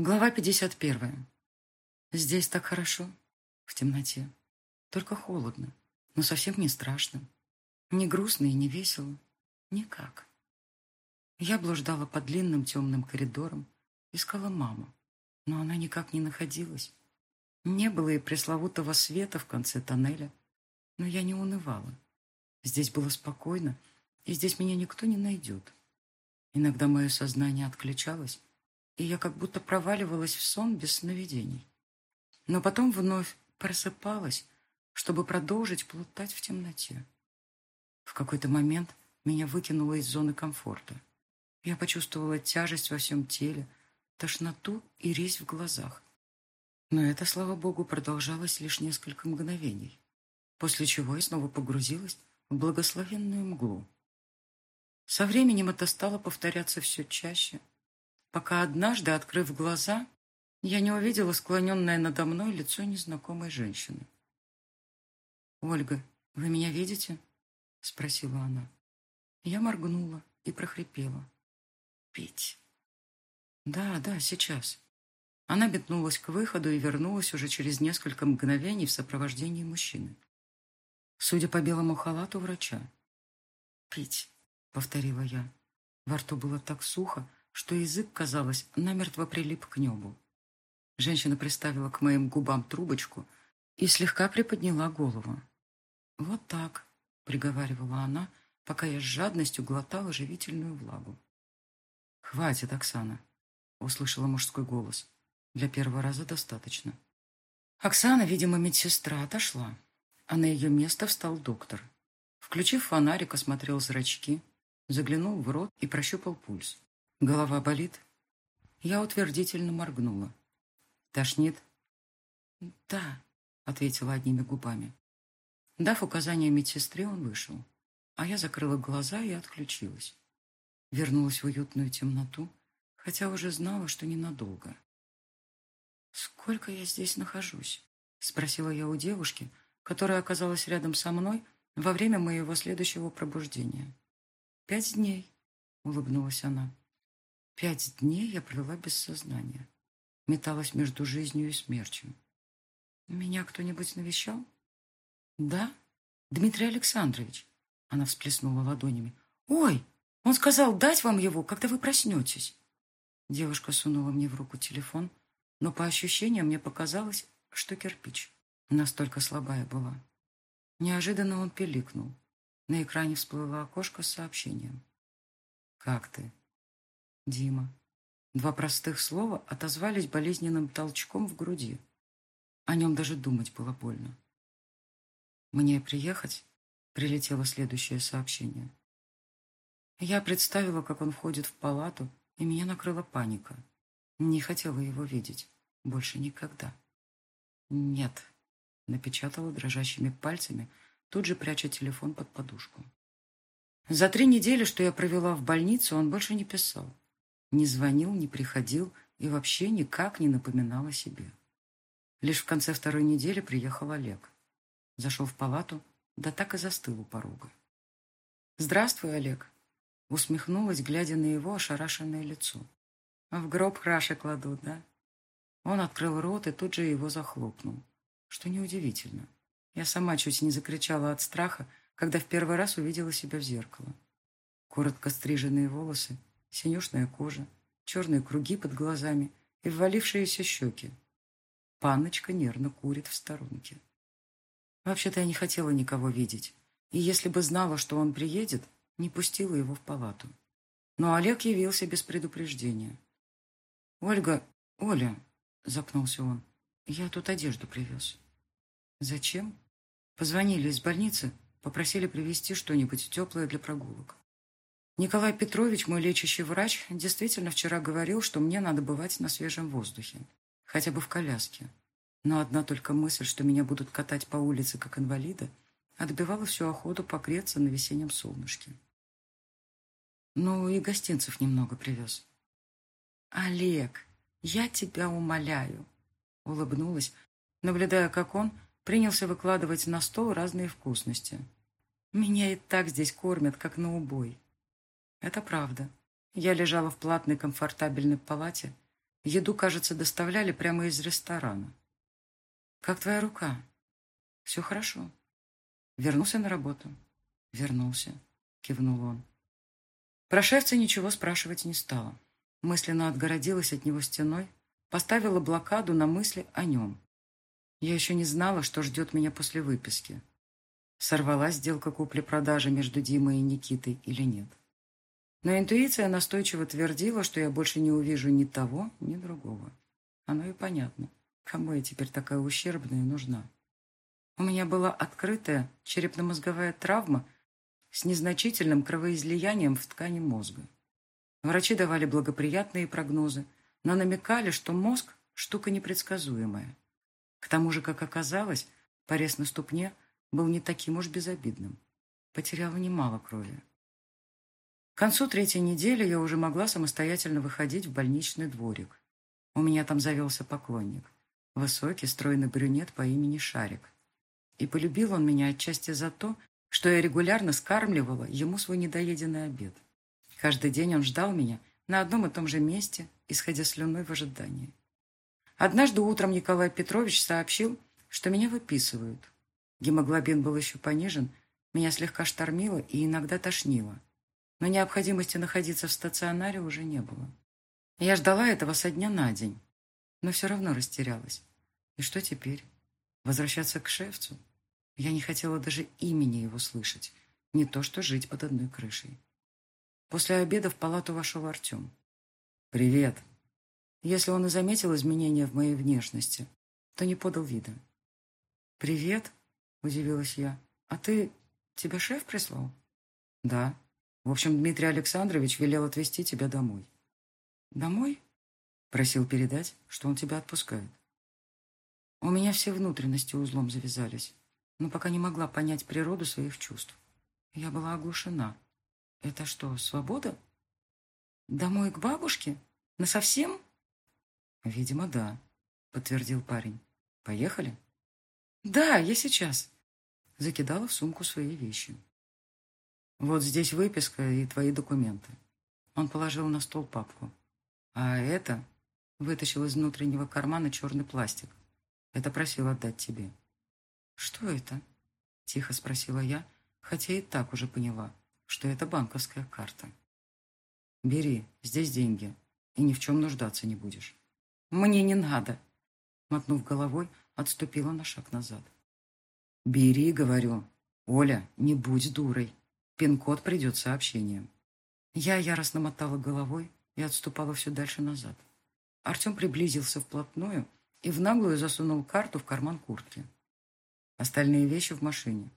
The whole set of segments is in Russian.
Глава 51. Здесь так хорошо, в темноте. Только холодно, но совсем не страшно. Не грустно и не весело. Никак. Я блуждала по длинным темным коридорам, искала маму, но она никак не находилась. Не было и пресловутого света в конце тоннеля, но я не унывала. Здесь было спокойно, и здесь меня никто не найдет. Иногда мое сознание отключалось, и я как будто проваливалась в сон без сновидений. Но потом вновь просыпалась, чтобы продолжить плутать в темноте. В какой-то момент меня выкинуло из зоны комфорта. Я почувствовала тяжесть во всем теле, тошноту и резь в глазах. Но это, слава богу, продолжалось лишь несколько мгновений, после чего я снова погрузилась в благословенную мглу. Со временем это стало повторяться все чаще – пока однажды, открыв глаза, я не увидела склоненное надо мной лицо незнакомой женщины. «Ольга, вы меня видите?» — спросила она. Я моргнула и прохрипела. «Пить». «Да, да, сейчас». Она метнулась к выходу и вернулась уже через несколько мгновений в сопровождении мужчины. Судя по белому халату врача. «Пить», — повторила я. Во рту было так сухо, что язык, казалось, намертво прилип к небу. Женщина приставила к моим губам трубочку и слегка приподняла голову. «Вот так», — приговаривала она, пока я с жадностью глотала живительную влагу. «Хватит, Оксана», — услышала мужской голос. «Для первого раза достаточно». Оксана, видимо, медсестра, отошла, а на ее место встал доктор. Включив фонарик, осмотрел зрачки, заглянул в рот и прощупал пульс. Голова болит? Я утвердительно моргнула. Тошнит? Да, ответила одними губами. Дав указание медсестре, он вышел, а я закрыла глаза и отключилась. Вернулась в уютную темноту, хотя уже знала, что ненадолго. «Сколько я здесь нахожусь?» — спросила я у девушки, которая оказалась рядом со мной во время моего следующего пробуждения. «Пять дней», — улыбнулась она. Пять дней я провела без сознания. Металась между жизнью и смертью. Меня кто-нибудь навещал? Да, Дмитрий Александрович. Она всплеснула ладонями. Ой, он сказал дать вам его, когда вы проснетесь. Девушка сунула мне в руку телефон, но по ощущениям мне показалось, что кирпич. Настолько слабая была. Неожиданно он пиликнул. На экране всплыло окошко с сообщением. «Как ты?» Дима. Два простых слова отозвались болезненным толчком в груди. О нем даже думать было больно. «Мне приехать?» — прилетело следующее сообщение. Я представила, как он входит в палату, и меня накрыла паника. Не хотела его видеть. Больше никогда. «Нет», — напечатала дрожащими пальцами, тут же пряча телефон под подушку. За три недели, что я провела в больнице, он больше не писал. Не звонил, не приходил и вообще никак не напоминал о себе. Лишь в конце второй недели приехал Олег. Зашел в палату, да так и застыл у порога. «Здравствуй, Олег!» Усмехнулась, глядя на его ошарашенное лицо. «В гроб краши кладут, да?» Он открыл рот и тут же его захлопнул. Что неудивительно. Я сама чуть не закричала от страха, когда в первый раз увидела себя в зеркало. Коротко стриженные волосы, синюшная кожа, черные круги под глазами и ввалившиеся щеки. Панночка нервно курит в сторонке. Вообще-то я не хотела никого видеть, и если бы знала, что он приедет, не пустила его в палату. Но Олег явился без предупреждения. «Ольга, Оля», — запнулся он, — «я тут одежду привез». «Зачем?» Позвонили из больницы, попросили привезти что-нибудь теплое для прогулок. Николай Петрович, мой лечащий врач, действительно вчера говорил, что мне надо бывать на свежем воздухе, хотя бы в коляске. Но одна только мысль, что меня будут катать по улице как инвалида, отбивала всю охоту погреться на весеннем солнышке. Ну и гостинцев немного привез. «Олег, я тебя умоляю!» Улыбнулась, наблюдая, как он принялся выкладывать на стол разные вкусности. «Меня и так здесь кормят, как на убой». Это правда. Я лежала в платной комфортабельной палате, Еду, кажется, доставляли прямо из ресторана. «Как твоя рука?» «Все хорошо». «Вернулся на работу?» «Вернулся», — кивнул он. Про шефца ничего спрашивать не стала. Мысленно отгородилась от него стеной, поставила блокаду на мысли о нем. Я еще не знала, что ждет меня после выписки. Сорвалась сделка купли-продажи между Димой и Никитой или нет. Но интуиция настойчиво твердила, что я больше не увижу ни того, ни другого. Оно и понятно, кому я теперь такая ущербная нужна. У меня была открытая черепно-мозговая травма с незначительным кровоизлиянием в ткани мозга. Врачи давали благоприятные прогнозы, но намекали, что мозг – штука непредсказуемая. К тому же, как оказалось, порез на ступне был не таким уж безобидным. Потеряла немало крови. К концу третьей недели я уже могла самостоятельно выходить в больничный дворик. У меня там завелся поклонник. Высокий, стройный брюнет по имени Шарик. И полюбил он меня отчасти за то, что я регулярно скармливала ему свой недоеденный обед. Каждый день он ждал меня на одном и том же месте, исходя слюной в ожидании. Однажды утром Николай Петрович сообщил, что меня выписывают. Гемоглобин был еще понижен, меня слегка штормило и иногда тошнило. Но необходимости находиться в стационаре уже не было. Я ждала этого со дня на день, но все равно растерялась. И что теперь? Возвращаться к шефцу? Я не хотела даже имени его слышать, не то что жить под одной крышей. После обеда в палату вошел Артем. «Привет!» Если он и заметил изменения в моей внешности, то не подал вида. «Привет!» – удивилась я. «А ты... тебя шеф прислал?» «Да. В общем, Дмитрий Александрович велел отвезти тебя домой». «Домой?» – просил передать, что он тебя отпускает. У меня все внутренности узлом завязались, но пока не могла понять природу своих чувств. Я была оглушена. Это что, свобода? Домой к бабушке? Насовсем? Видимо, да, подтвердил парень. Поехали? Да, я сейчас. Закидала в сумку свои вещи. Вот здесь выписка и твои документы. Он положил на стол папку. А это вытащил из внутреннего кармана черный пластик. Это просил отдать тебе. Что это? Тихо спросила я, хотя и так уже поняла, что это банковская карта. «Бери, здесь деньги, и ни в чем нуждаться не будешь». «Мне не надо», — мотнув головой, отступила на шаг назад. «Бери, — говорю. Оля, не будь дурой. Пин-код придет сообщением». Я яростно мотала головой и отступала все дальше назад. Артем приблизился вплотную и в наглую засунул карту в карман куртки. Остальные вещи в машине.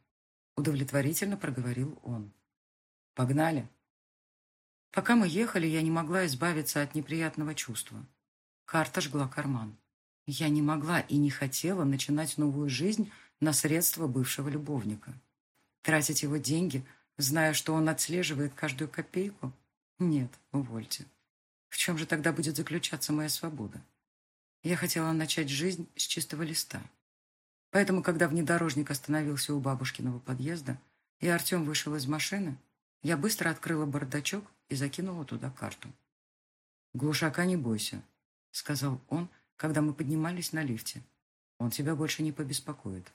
Удовлетворительно проговорил он. Погнали. Пока мы ехали, я не могла избавиться от неприятного чувства. Карта жгла карман. Я не могла и не хотела начинать новую жизнь на средства бывшего любовника. Тратить его деньги, зная, что он отслеживает каждую копейку? Нет, увольте. В чем же тогда будет заключаться моя свобода? Я хотела начать жизнь с чистого листа. Поэтому, когда внедорожник остановился у бабушкиного подъезда, и Артем вышел из машины, я быстро открыла бардачок и закинула туда карту. «Глушака не бойся», — сказал он, когда мы поднимались на лифте. «Он тебя больше не побеспокоит».